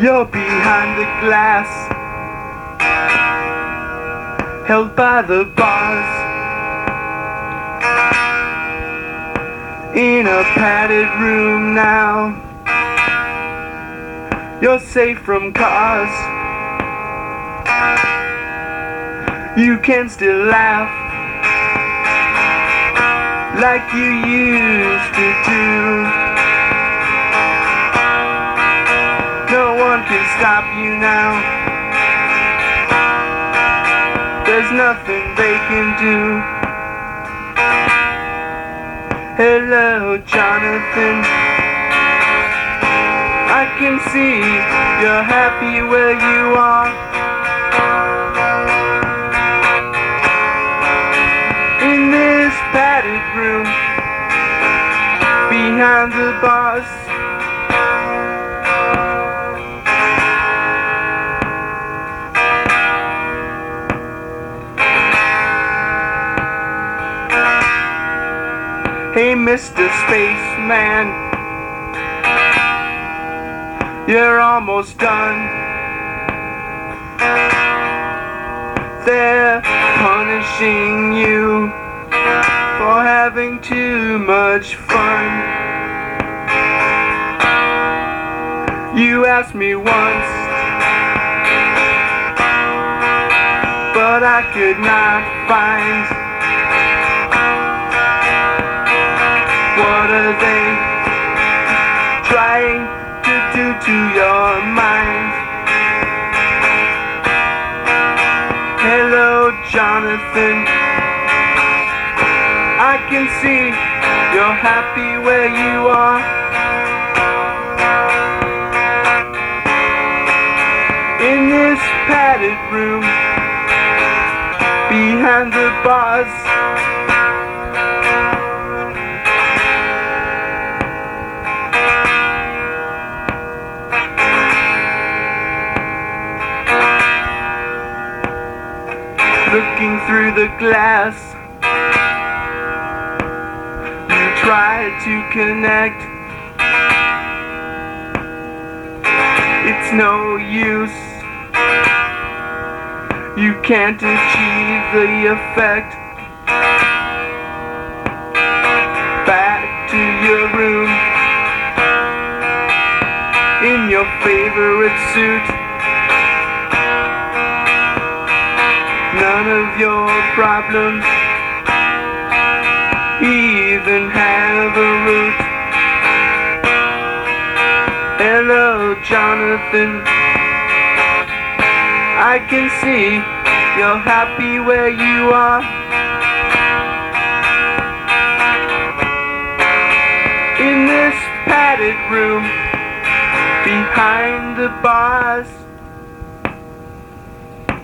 You're behind the glass, held by the bars. In a padded room now, you're safe from cars. You can still laugh like you used to do. Can stop you now. There's nothing they can do. Hello, Jonathan. I can see you're happy where you are. In this padded room, behind the bars. Hey, Mr. Spaceman, you're almost done. They're punishing you for having too much fun. You asked me once, but I could not find. Jonathan. I can see you're happy where you are. In this padded room, behind the bars. Looking through the glass. You try to connect. It's no use. You can't achieve the effect. Back to your room. In your favorite suit. Your problems even have a root. Hello, Jonathan. I can see you're happy where you are. In this padded room behind the bars.